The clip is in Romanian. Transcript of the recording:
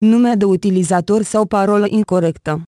nume de utilizator sau parolă incorrectă.